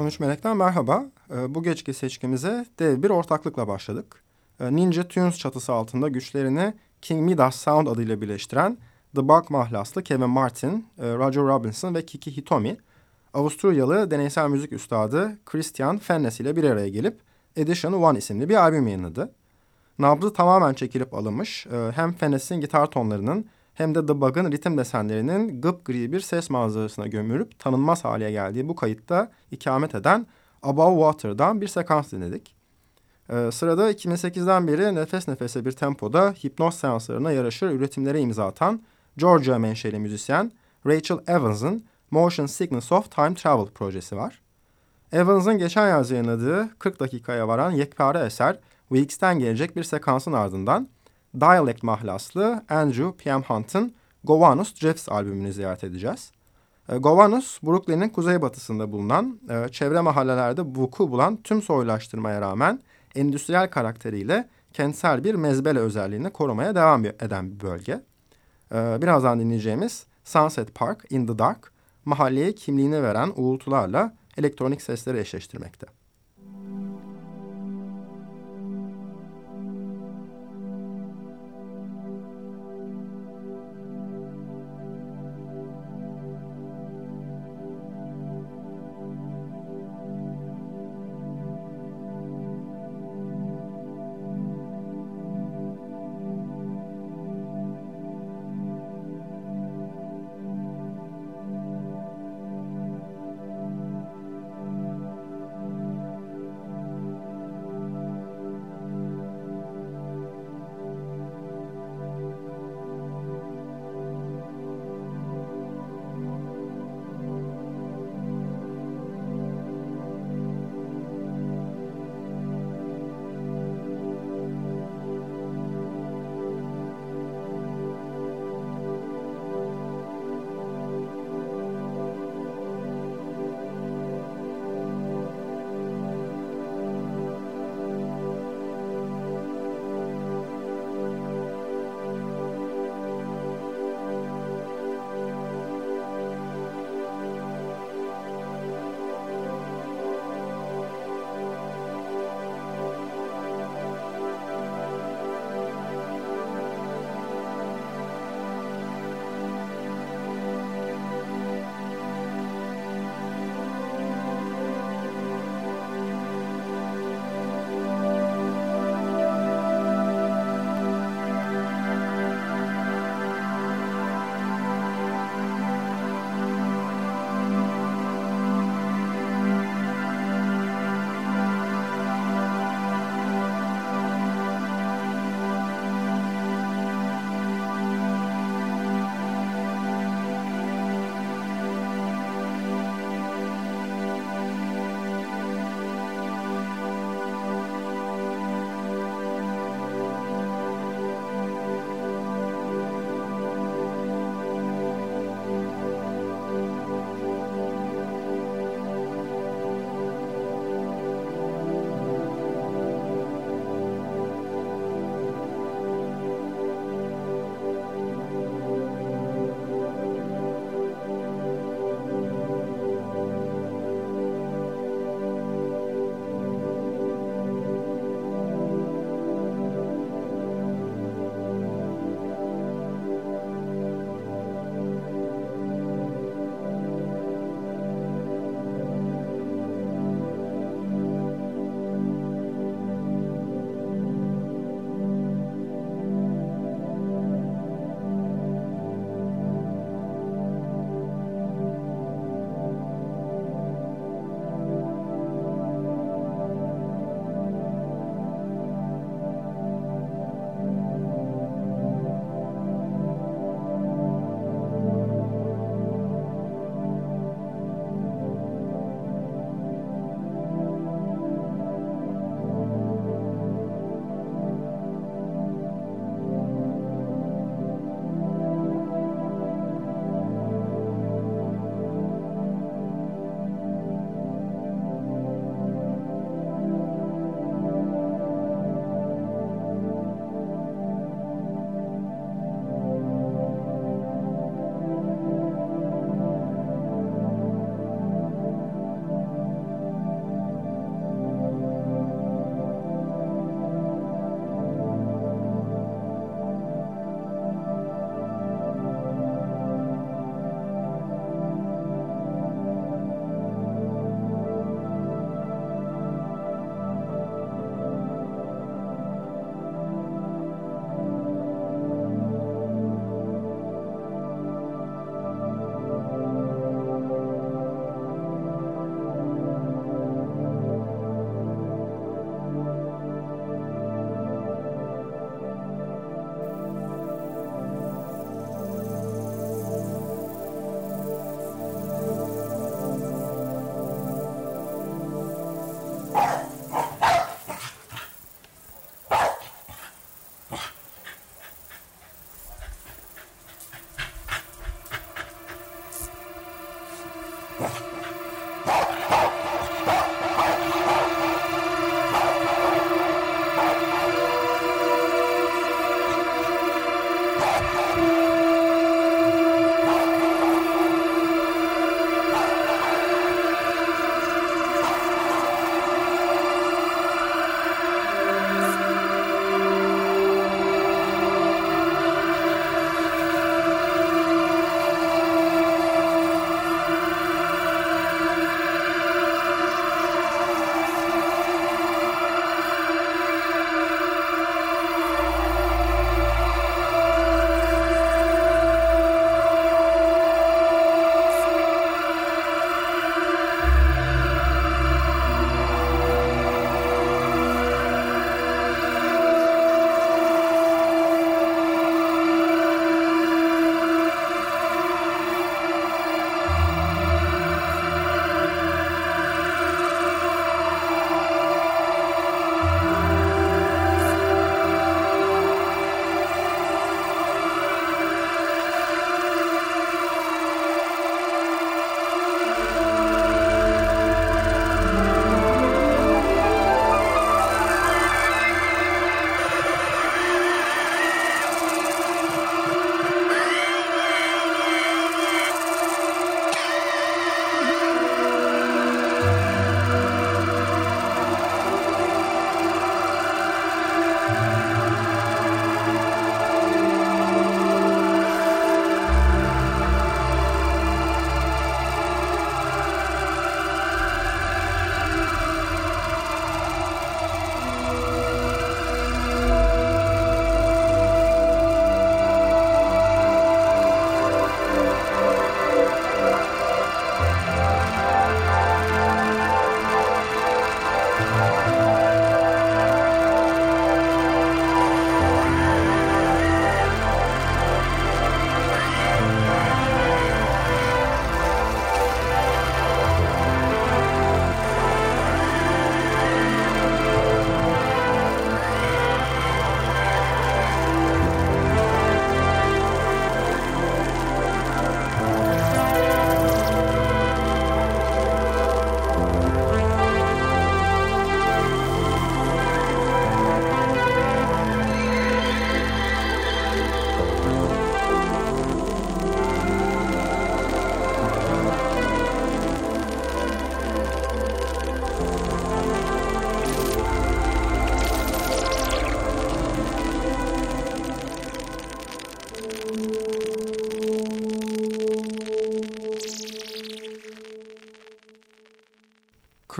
13 Melek'ten merhaba. Ee, bu geceki seçkimize dev bir ortaklıkla başladık. Ee, Ninja Tunes çatısı altında güçlerini King Midas Sound adıyla birleştiren The Bug mahlaslı Kevin Martin, e, Roger Robinson ve Kiki Hitomi, Avusturyalı deneysel müzik üstadı Christian Fennes ile bir araya gelip Edition One isimli bir albüm yayınladı. Nabzı tamamen çekilip alınmış, e, hem Fennes'in gitar tonlarının hem de The Bug'ın ritim desenlerinin gri bir ses manzarasına gömülüp tanınmaz hale geldiği bu kayıtta ikamet eden Above Water'dan bir sekans dinledik. Ee, sırada 2008'den beri nefes nefese bir tempoda hipnoz seanslarına yaraşır üretimlere imza atan Georgia menşeli müzisyen Rachel Evans'ın Motion Sickness of Time Travel projesi var. Evans'ın geçen yaz yayınladığı 40 dakikaya varan yekpare eser Weeks'ten gelecek bir sekansın ardından Dialect mahlaslı Andrew P.M. Hunt'ın Gowanus Drifts albümünü ziyaret edeceğiz. E, Gowanus, Brooklyn'in kuzeybatısında bulunan, e, çevre mahallelerde vuku bulan tüm soyulaştırmaya rağmen endüstriyel karakteriyle kentsel bir mezbele özelliğini korumaya devam eden bir bölge. E, birazdan dinleyeceğimiz Sunset Park in the Dark, mahalleye kimliğini veren uğultularla elektronik sesleri eşleştirmekte.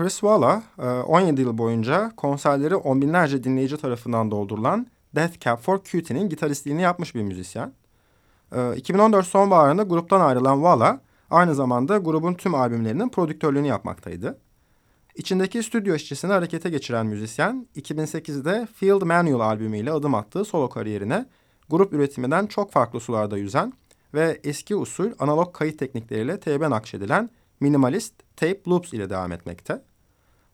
Chris Walla 17 e, yıl boyunca konserleri on binlerce dinleyici tarafından doldurulan Death Cab for Cutie'nin gitaristliğini yapmış bir müzisyen. 2014 e, sonbaharında gruptan ayrılan Walla aynı zamanda grubun tüm albümlerinin prodüktörlüğünü yapmaktaydı. İçindeki stüdyo işçisini harekete geçiren müzisyen 2008'de Field Manual albümüyle adım attığı solo kariyerine grup üretiminden çok farklı sularda yüzen ve eski usul analog kayıt teknikleriyle teybe nakşedilen minimalist tape loops ile devam etmekte.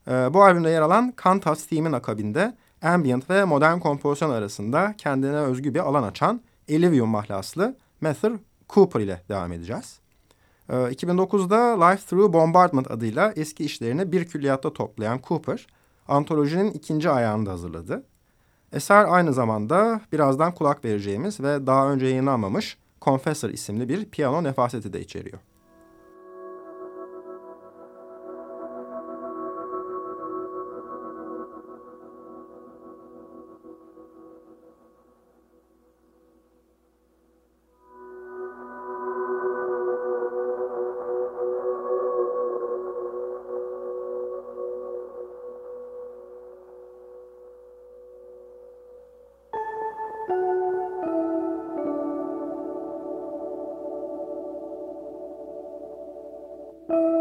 Ee, bu albümde yer alan Cantas Theme'in akabinde ambient ve modern kompozisyon arasında kendine özgü bir alan açan Elivium mahlaslı Mather Cooper ile devam edeceğiz. 2009'da Life Through Bombardment adıyla eski işlerini bir külliyatta toplayan Cooper, antolojinin ikinci ayağını da hazırladı. Eser aynı zamanda birazdan kulak vereceğimiz ve daha önce yayınlanmamış Confessor isimli bir piyano nefaseti de içeriyor. you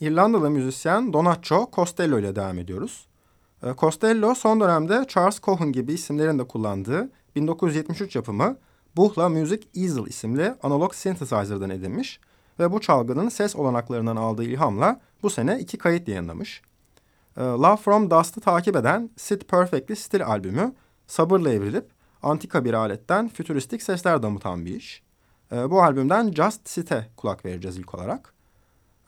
İrlandalı müzisyen Donaccio Costello ile devam ediyoruz. Ee, Costello son dönemde Charles Cohen gibi isimlerin de kullandığı 1973 yapımı Buhla Music Easel isimli analog synthesizer'dan edinmiş ve bu çalgının ses olanaklarından aldığı ilhamla bu sene iki kayıt yayınlamış. Ee, Love From Dust'ı takip eden Sit Perfectly Still albümü sabırla evrilip antika bir aletten fütüristik sesler damıtan bir iş. Ee, bu albümden Just Sit'e kulak vereceğiz ilk olarak.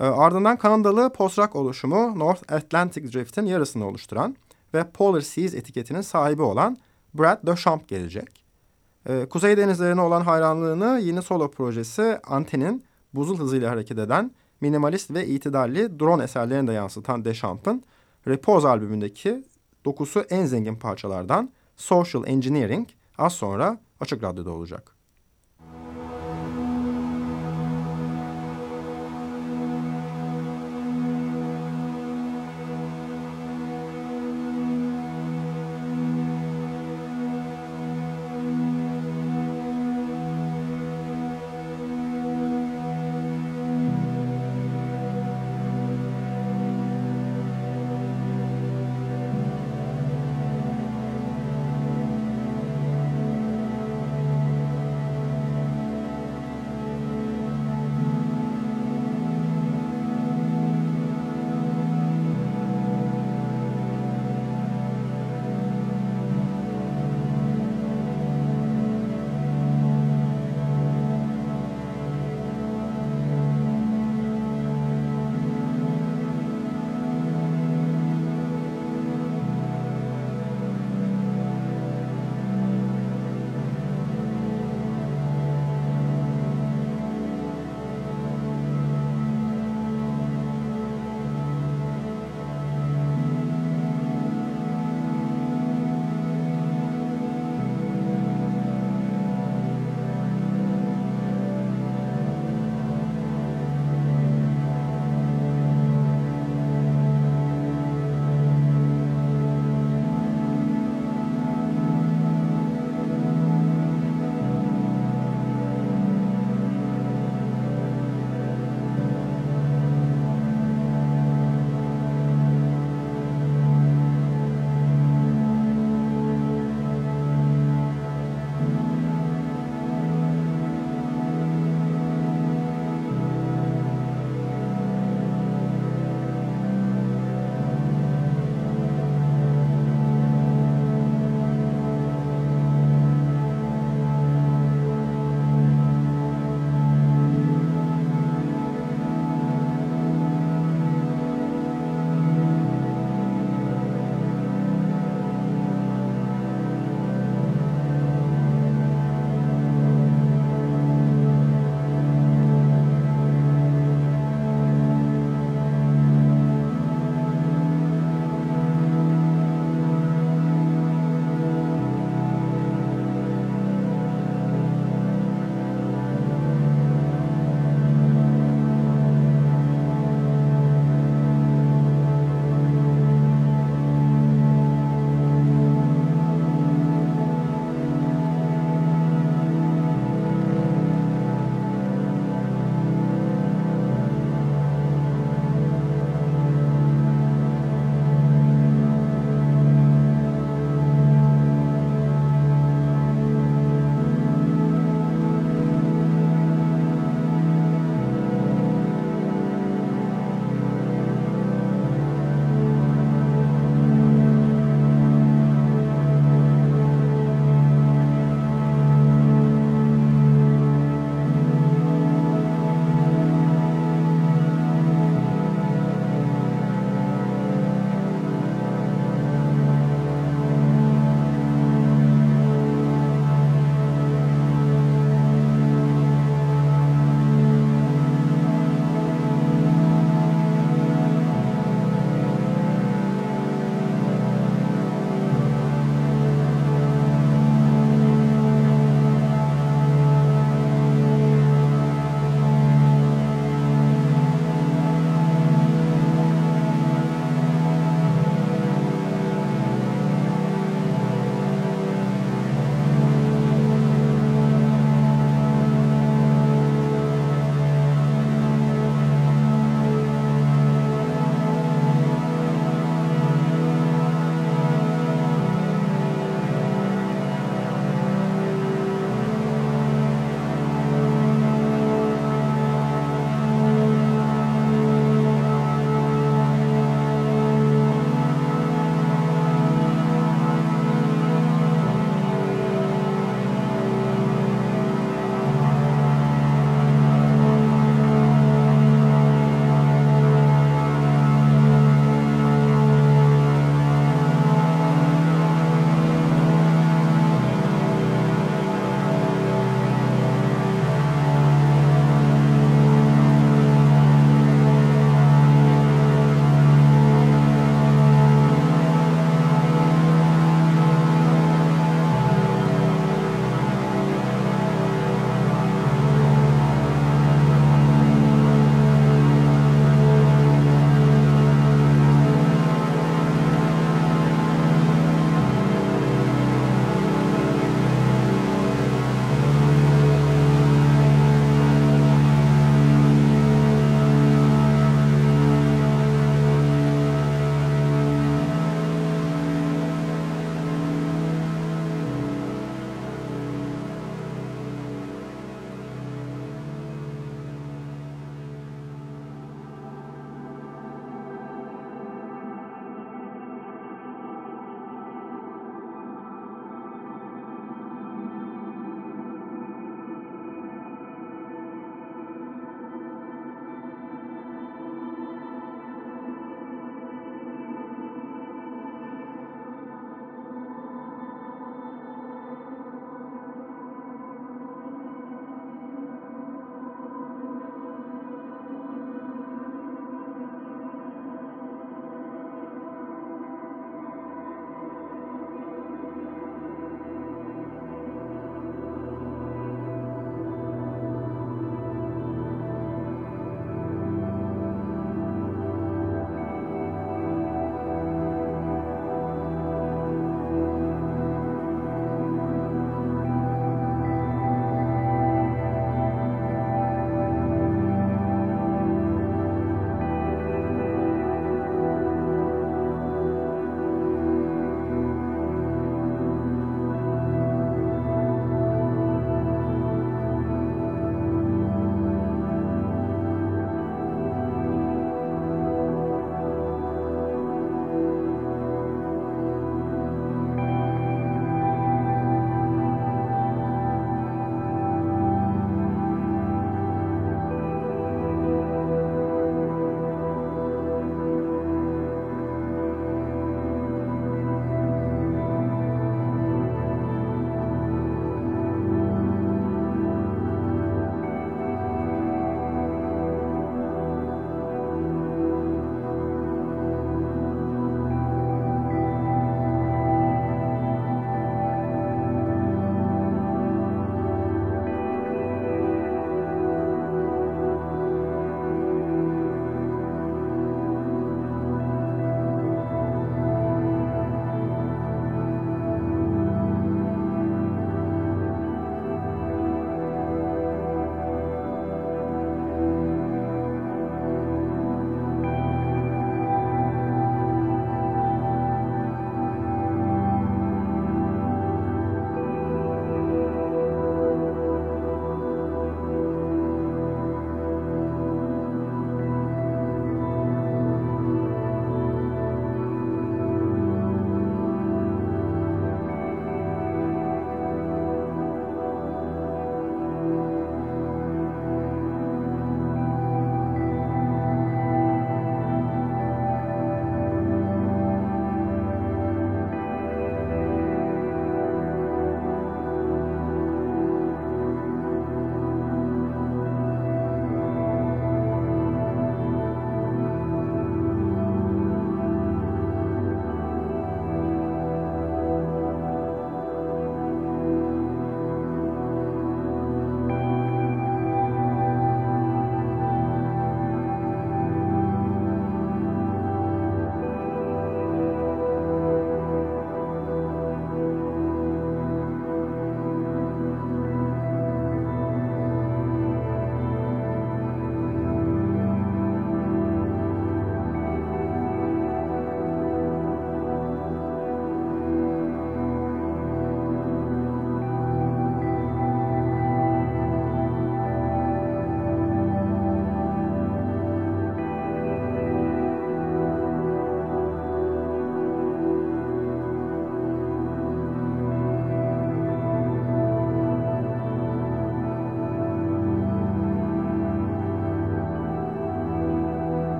Ee, ardından Kanadalı post-rock oluşumu North Atlantic Drift'in yarısını oluşturan ve Polar Seas etiketinin sahibi olan Brad Duchamp gelecek. Ee, Kuzey denizlerine olan hayranlığını yeni solo projesi Anten'in buzul hızıyla hareket eden minimalist ve itidalli drone eserlerini de yansıtan Deschamps'ın Repose albümündeki dokusu en zengin parçalardan Social Engineering az sonra Açık Radyo'da olacak.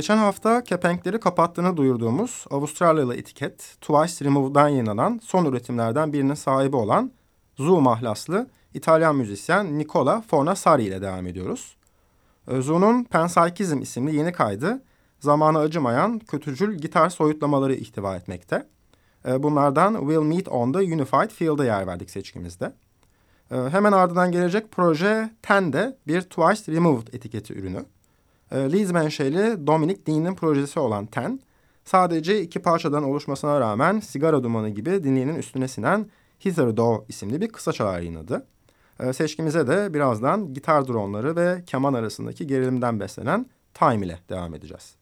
Geçen hafta kepenkleri kapattığını duyurduğumuz Avustralyalı etiket Twice Remove'dan yayınlanan son üretimlerden birinin sahibi olan Zoo mahlaslı İtalyan müzisyen Nicola Fornassari ile devam ediyoruz. Ee, Zoo'nun Panpsychism isimli yeni kaydı zamanı acımayan kötücül gitar soyutlamaları ihtiva etmekte. Ee, bunlardan We'll Meet on the Unified Field'a yer verdik seçkimizde. Ee, hemen ardından gelecek proje Ten de bir Twice Removed etiketi ürünü. Leeds menşeli Dominic Dean'in projesi olan Ten, sadece iki parçadan oluşmasına rağmen sigara dumanı gibi dinleyenin üstüne sinen Hither Do isimli bir kısa çalar yayınladı. Seçkimize de birazdan gitar dronları ve keman arasındaki gerilimden beslenen Time ile devam edeceğiz.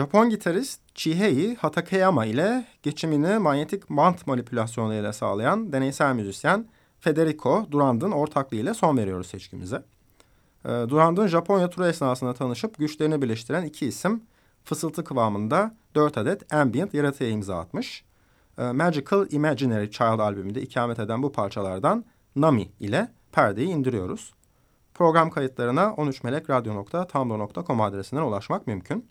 Japon gitarist Chihei Hatakeyama ile geçimini manyetik mant manipülasyonu ile sağlayan deneysel müzisyen Federico Durand'ın ortaklığıyla son veriyoruz seçkimize. Ee, Durand'ın Japonya turu esnasında tanışıp güçlerini birleştiren iki isim fısıltı kıvamında dört adet ambient yaratıya imza atmış. Ee, Magical Imaginary Child albümünde ikamet eden bu parçalardan Nami ile perdeyi indiriyoruz. Program kayıtlarına 13melekradyo.tumblr.com adresinden ulaşmak mümkün.